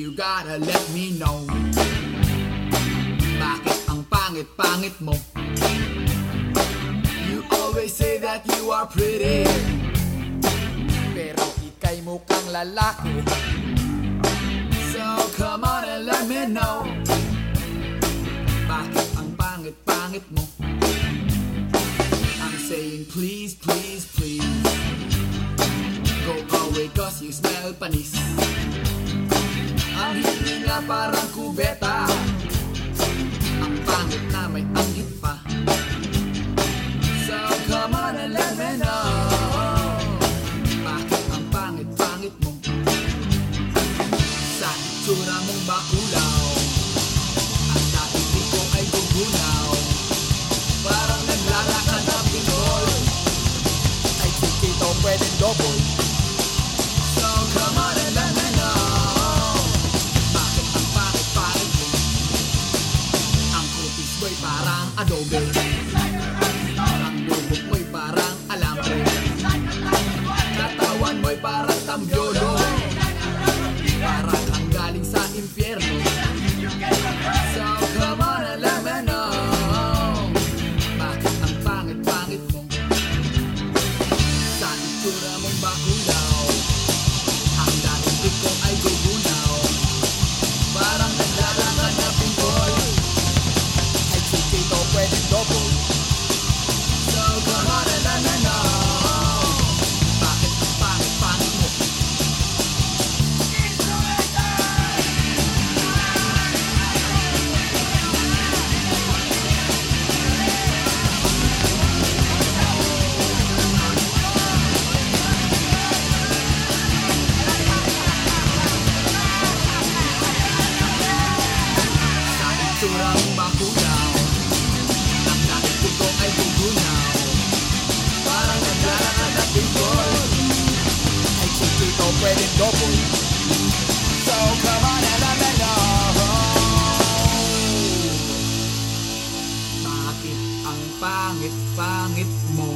You gotta let me know. Bakit ang pangit-pangit mo? You always say that you are pretty. Pero ikay mukhang lalaki. So come on and let me know. Bakit ang pangit-pangit mo? I'm saying please, please, please. Go away cause you smell panis Ang hindi nga parang kubeta. Ang pangit na may anggit pa. So come on and let me know Sa itsura mong bakulaw. Ang dating ko ay gugunaw Parang naglalakad ang Pinoy. Ay sikito pwedeng double parang adobo Ang lubog mo'y parang alambo Katawan mo'y parang tambyolo Parang ang galing sa impyerno. ang pangit-pangit mo.